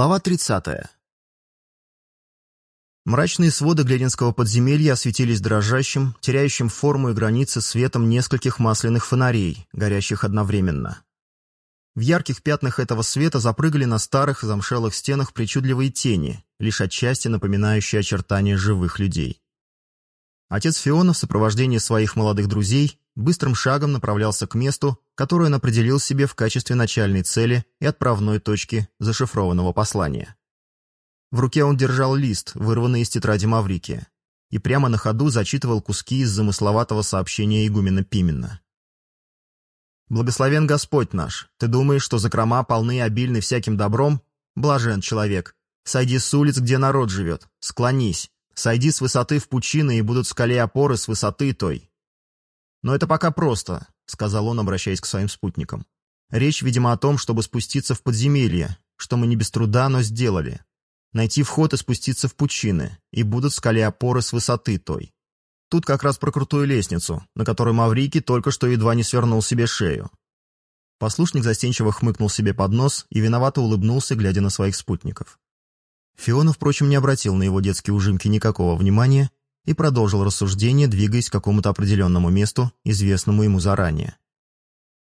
Глава 30. Мрачные своды Глединского подземелья осветились дрожащим, теряющим форму и границы светом нескольких масляных фонарей, горящих одновременно. В ярких пятнах этого света запрыгали на старых замшелых стенах причудливые тени, лишь отчасти напоминающие очертания живых людей. Отец Фиона в сопровождении своих молодых друзей быстрым шагом направлялся к месту, которое он определил себе в качестве начальной цели и отправной точки зашифрованного послания. В руке он держал лист, вырванный из тетради Маврикия, и прямо на ходу зачитывал куски из замысловатого сообщения игумена Пимена. «Благословен Господь наш, ты думаешь, что закрома полны и обильны всяким добром? Блажен человек. Сойди с улиц, где народ живет, склонись, Сойди с высоты в пучины, и будут скале опоры с высоты той. Но это пока просто, сказал он, обращаясь к своим спутникам. Речь, видимо, о том, чтобы спуститься в подземелье, что мы не без труда, но сделали. Найти вход и спуститься в пучины, и будут скале опоры с высоты той. Тут как раз про крутую лестницу, на которой Маврики только что едва не свернул себе шею. Послушник застенчиво хмыкнул себе под нос и виновато улыбнулся, глядя на своих спутников. Фиона, впрочем, не обратил на его детские ужимки никакого внимания и продолжил рассуждение, двигаясь к какому-то определенному месту, известному ему заранее.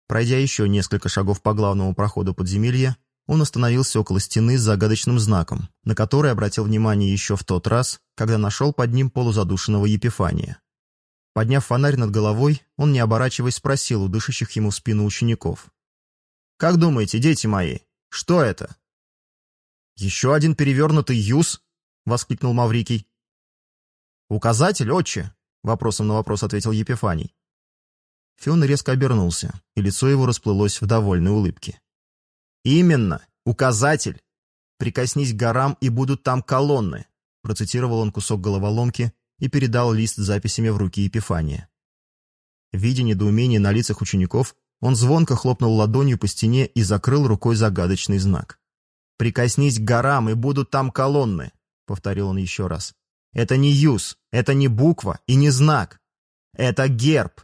Пройдя еще несколько шагов по главному проходу подземелья, он остановился около стены с загадочным знаком, на который обратил внимание еще в тот раз, когда нашел под ним полузадушенного Епифания. Подняв фонарь над головой, он, не оборачиваясь, спросил у дышащих ему в спину учеников. «Как думаете, дети мои, что это?» «Еще один перевернутый юз?» — воскликнул Маврикий. «Указатель, отче?» — вопросом на вопрос ответил Епифаний. Фион резко обернулся, и лицо его расплылось в довольной улыбке. «Именно! Указатель! Прикоснись к горам, и будут там колонны!» Процитировал он кусок головоломки и передал лист с записями в руки Епифания. Видя недоумение на лицах учеников, он звонко хлопнул ладонью по стене и закрыл рукой загадочный знак. «Прикоснись к горам, и будут там колонны», — повторил он еще раз. «Это не юз, это не буква и не знак. Это герб».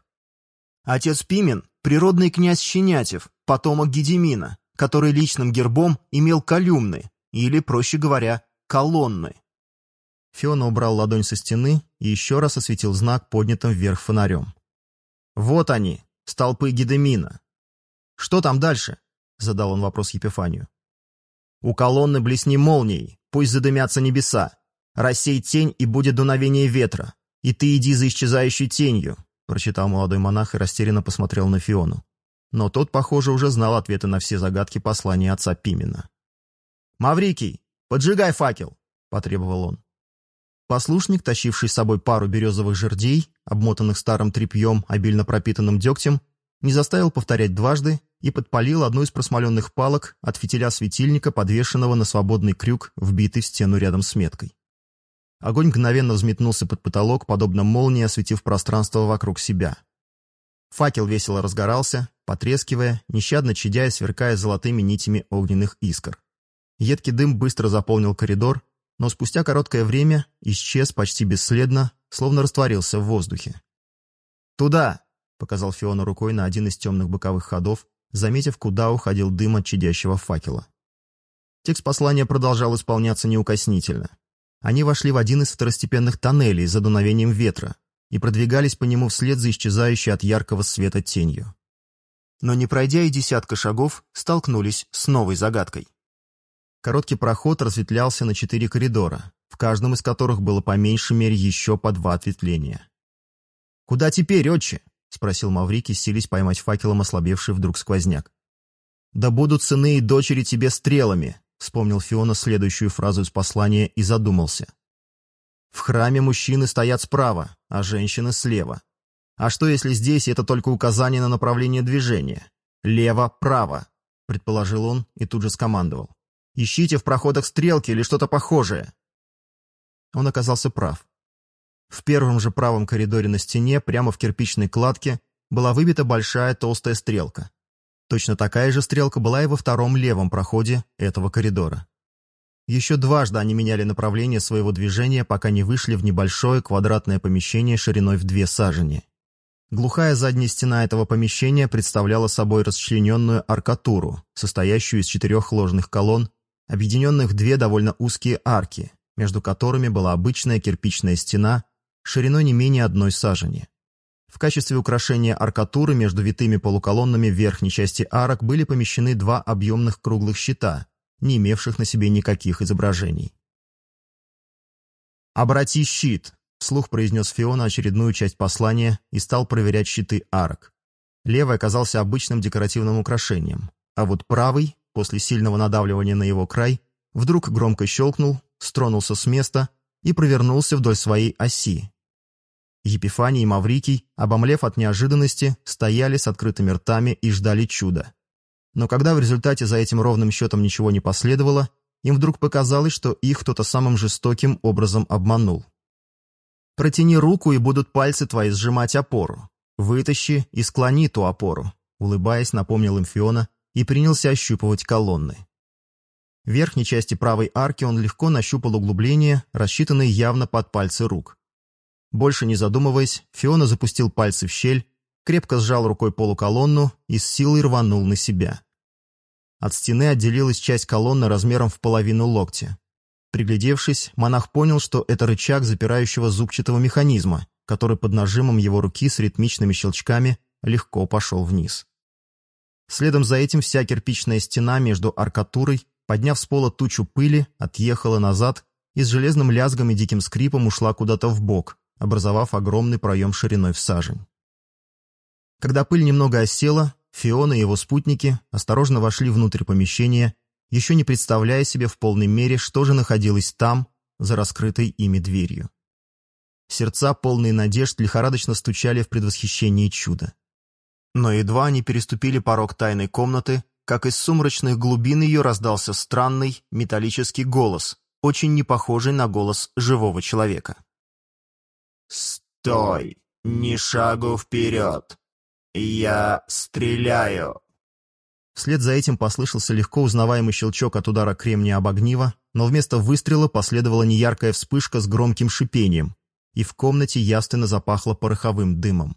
Отец Пимен — природный князь Щенятев, потомок Гедемина, который личным гербом имел колюмны, или, проще говоря, колонны. Фиона убрал ладонь со стены и еще раз осветил знак поднятым вверх фонарем. «Вот они, столпы Гедемина». «Что там дальше?» — задал он вопрос Епифанию. У колонны блесни молнией, пусть задымятся небеса. Рассей тень, и будет дуновение ветра. И ты иди за исчезающей тенью», — прочитал молодой монах и растерянно посмотрел на Фиону. Но тот, похоже, уже знал ответы на все загадки послания отца Пимена. «Маврикий, поджигай факел!» — потребовал он. Послушник, тащивший с собой пару березовых жердей, обмотанных старым тряпьем, обильно пропитанным дегтем, не заставил повторять дважды и подпалил одну из просмоленных палок от фитиля светильника, подвешенного на свободный крюк, вбитый в стену рядом с меткой. Огонь мгновенно взметнулся под потолок, подобно молнии, осветив пространство вокруг себя. Факел весело разгорался, потрескивая, нещадно чадя сверкая золотыми нитями огненных искр. Едкий дым быстро заполнил коридор, но спустя короткое время исчез почти бесследно, словно растворился в воздухе. «Туда!» — показал Фиона рукой на один из темных боковых ходов, заметив, куда уходил дым от чадящего факела. Текст послания продолжал исполняться неукоснительно. Они вошли в один из второстепенных тоннелей за дуновением ветра и продвигались по нему вслед за исчезающей от яркого света тенью. Но не пройдя и десятка шагов, столкнулись с новой загадкой. Короткий проход разветвлялся на четыре коридора, в каждом из которых было по меньшей мере еще по два ответвления. «Куда теперь, отче?» — спросил Маврикий, сились поймать факелом ослабевший вдруг сквозняк. «Да будут сыны и дочери тебе стрелами», — вспомнил Фиона следующую фразу из послания и задумался. «В храме мужчины стоят справа, а женщины слева. А что, если здесь это только указание на направление движения? Лево-право», — предположил он и тут же скомандовал. «Ищите в проходах стрелки или что-то похожее». Он оказался прав. В первом же правом коридоре на стене, прямо в кирпичной кладке, была выбита большая толстая стрелка. Точно такая же стрелка была и во втором левом проходе этого коридора. Еще дважды они меняли направление своего движения, пока не вышли в небольшое квадратное помещение шириной в две сажени. Глухая задняя стена этого помещения представляла собой расчлененную аркатуру, состоящую из четырех ложных колонн, объединенных в две довольно узкие арки, между которыми была обычная кирпичная стена шириной не менее одной сажени. В качестве украшения аркатуры между витыми полуколоннами в верхней части арок были помещены два объемных круглых щита, не имевших на себе никаких изображений. «Обрати щит!» — вслух произнес Фиона очередную часть послания и стал проверять щиты арок. Левый оказался обычным декоративным украшением, а вот правый, после сильного надавливания на его край, вдруг громко щелкнул, стронулся с места и провернулся вдоль своей оси, Епифаний и Маврикий, обомлев от неожиданности, стояли с открытыми ртами и ждали чуда. Но когда в результате за этим ровным счетом ничего не последовало, им вдруг показалось, что их кто-то самым жестоким образом обманул. «Протяни руку, и будут пальцы твои сжимать опору. Вытащи и склони ту опору», улыбаясь, напомнил им Фиона и принялся ощупывать колонны. В верхней части правой арки он легко нащупал углубление, рассчитанное явно под пальцы рук. Больше не задумываясь, Фиона запустил пальцы в щель, крепко сжал рукой полуколонну и с силой рванул на себя. От стены отделилась часть колонны размером в половину локтя. Приглядевшись, монах понял, что это рычаг запирающего зубчатого механизма, который под нажимом его руки с ритмичными щелчками легко пошел вниз. Следом за этим вся кирпичная стена между аркатурой, подняв с пола тучу пыли, отъехала назад и с железным лязгом и диким скрипом ушла куда-то в бок, образовав огромный проем шириной в сажень. Когда пыль немного осела, Фиона и его спутники осторожно вошли внутрь помещения, еще не представляя себе в полной мере, что же находилось там, за раскрытой ими дверью. Сердца, полные надежд, лихорадочно стучали в предвосхищении чуда. Но едва они переступили порог тайной комнаты, как из сумрачных глубин ее раздался странный металлический голос, очень не похожий на голос живого человека. «Стой! Ни шагу вперед! Я стреляю!» Вслед за этим послышался легко узнаваемый щелчок от удара кремния об огниво, но вместо выстрела последовала неяркая вспышка с громким шипением, и в комнате явственно запахло пороховым дымом.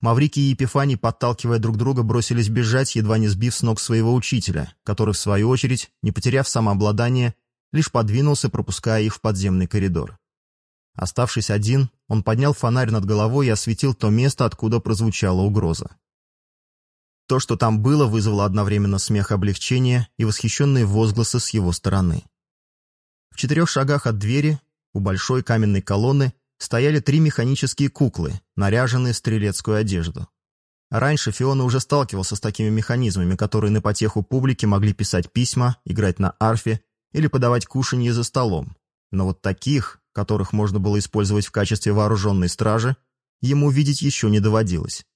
Маврикий и Епифаний, подталкивая друг друга, бросились бежать, едва не сбив с ног своего учителя, который, в свою очередь, не потеряв самообладание, лишь подвинулся, пропуская их в подземный коридор. Оставшись один, он поднял фонарь над головой и осветил то место, откуда прозвучала угроза. То, что там было, вызвало одновременно смех облегчения и восхищенные возгласы с его стороны. В четырех шагах от двери, у большой каменной колонны, стояли три механические куклы, наряженные в стрелецкую одежду. Раньше Фиона уже сталкивался с такими механизмами, которые на потеху публики могли писать письма, играть на арфе или подавать кушанье за столом. Но вот таких, которых можно было использовать в качестве вооруженной стражи, ему видеть еще не доводилось.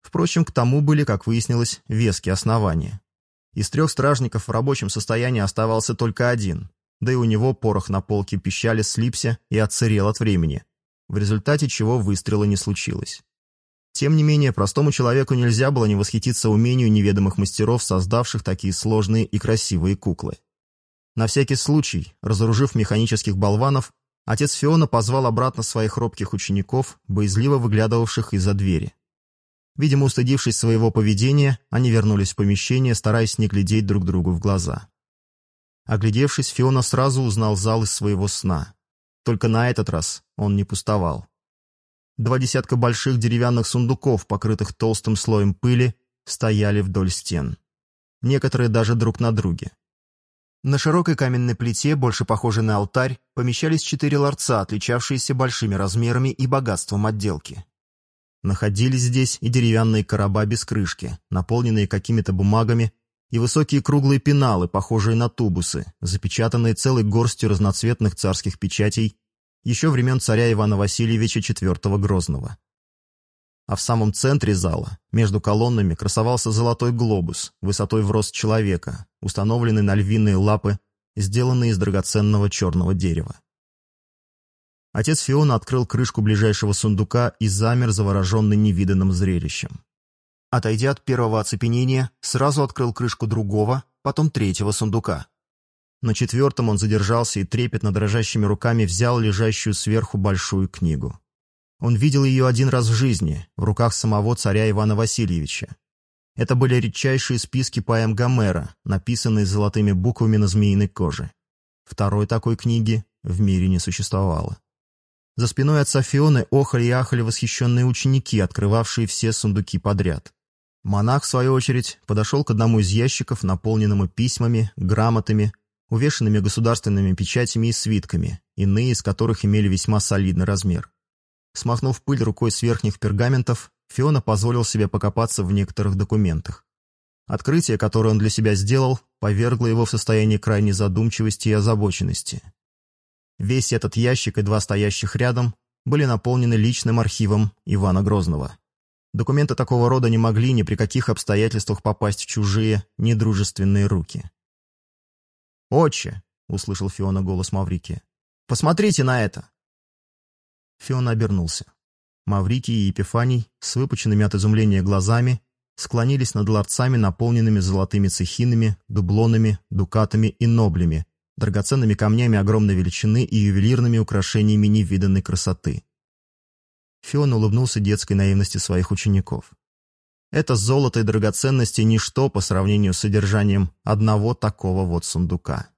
Впрочем, к тому были, как выяснилось, веские основания. Из трех стражников в рабочем состоянии оставался только один, да и у него порох на полке пищали слипся и отсырел от времени, в результате чего выстрела не случилось. Тем не менее, простому человеку нельзя было не восхититься умению неведомых мастеров, создавших такие сложные и красивые куклы. На всякий случай, разоружив механических болванов, Отец Фиона позвал обратно своих робких учеников, боязливо выглядывавших из-за двери. Видимо, устыдившись своего поведения, они вернулись в помещение, стараясь не глядеть друг другу в глаза. Оглядевшись, Фиона сразу узнал зал из своего сна. Только на этот раз он не пустовал. Два десятка больших деревянных сундуков, покрытых толстым слоем пыли, стояли вдоль стен. Некоторые даже друг на друге. На широкой каменной плите, больше похожей на алтарь, помещались четыре ларца, отличавшиеся большими размерами и богатством отделки. Находились здесь и деревянные короба без крышки, наполненные какими-то бумагами, и высокие круглые пеналы, похожие на тубусы, запечатанные целой горстью разноцветных царских печатей еще времен царя Ивана Васильевича IV Грозного а в самом центре зала, между колоннами, красовался золотой глобус, высотой в рост человека, установленный на львиные лапы, сделанные из драгоценного черного дерева. Отец Фиона открыл крышку ближайшего сундука и замер, завороженный невиданным зрелищем. Отойдя от первого оцепенения, сразу открыл крышку другого, потом третьего сундука. На четвертом он задержался и трепетно дрожащими руками взял лежащую сверху большую книгу. Он видел ее один раз в жизни, в руках самого царя Ивана Васильевича. Это были редчайшие списки поэм Гомера, написанные золотыми буквами на змеиной коже. Второй такой книги в мире не существовало. За спиной отца Фионы охали и ахали восхищенные ученики, открывавшие все сундуки подряд. Монах, в свою очередь, подошел к одному из ящиков, наполненному письмами, грамотами, увешанными государственными печатями и свитками, иные из которых имели весьма солидный размер. Смахнув пыль рукой с верхних пергаментов, Фиона позволил себе покопаться в некоторых документах. Открытие, которое он для себя сделал, повергло его в состояние крайней задумчивости и озабоченности. Весь этот ящик и два стоящих рядом были наполнены личным архивом Ивана Грозного. Документы такого рода не могли ни при каких обстоятельствах попасть в чужие, недружественные руки. «Отче!» — услышал Фиона голос Маврики. «Посмотрите на это!» Фиона обернулся. Маврикий и Епифаний с выпученными от изумления глазами склонились над ларцами, наполненными золотыми цехинами, дублонами, дукатами и ноблями, драгоценными камнями огромной величины и ювелирными украшениями невиданной красоты. Фион улыбнулся детской наивности своих учеников. Это золото и драгоценности – ничто по сравнению с содержанием одного такого вот сундука.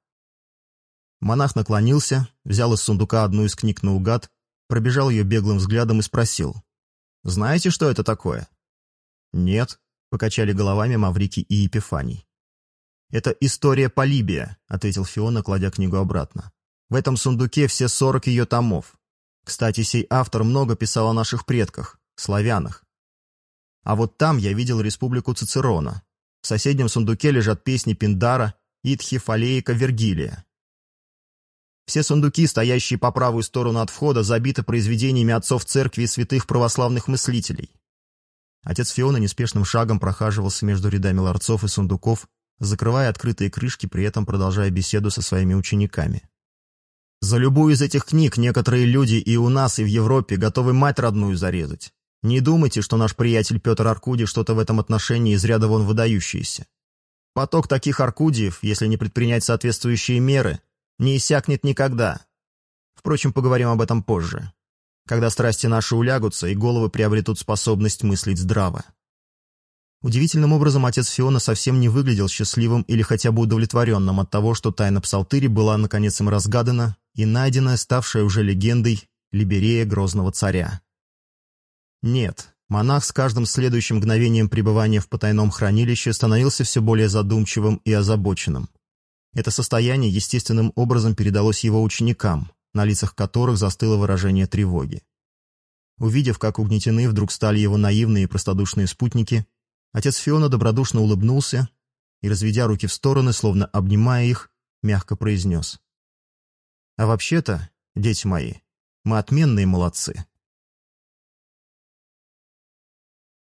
Монах наклонился, взял из сундука одну из книг наугад, пробежал ее беглым взглядом и спросил. «Знаете, что это такое?» «Нет», — покачали головами Маврики и Епифаний. «Это история Полибия», — ответил Фиона, кладя книгу обратно. «В этом сундуке все сорок ее томов. Кстати, сей автор много писал о наших предках, славянах. А вот там я видел республику Цицерона. В соседнем сундуке лежат песни Пиндара, Итхи, Фалеика, Вергилия. Все сундуки, стоящие по правую сторону от входа, забиты произведениями отцов церкви и святых православных мыслителей. Отец Фиона неспешным шагом прохаживался между рядами ларцов и сундуков, закрывая открытые крышки, при этом продолжая беседу со своими учениками. За любую из этих книг некоторые люди и у нас, и в Европе готовы мать родную зарезать. Не думайте, что наш приятель Петр Аркудий что-то в этом отношении из ряда вон выдающийся. Поток таких Аркудиев, если не предпринять соответствующие меры, не иссякнет никогда. Впрочем, поговорим об этом позже, когда страсти наши улягутся и головы приобретут способность мыслить здраво. Удивительным образом отец Фиона совсем не выглядел счастливым или хотя бы удовлетворенным от того, что тайна Псалтыри была наконец им разгадана и найдена, ставшая уже легендой, Либерея Грозного Царя. Нет, монах с каждым следующим мгновением пребывания в потайном хранилище становился все более задумчивым и озабоченным. Это состояние естественным образом передалось его ученикам, на лицах которых застыло выражение тревоги. Увидев, как угнетены вдруг стали его наивные и простодушные спутники, отец Фиона добродушно улыбнулся и, разведя руки в стороны, словно обнимая их, мягко произнес. «А вообще-то, дети мои, мы отменные молодцы».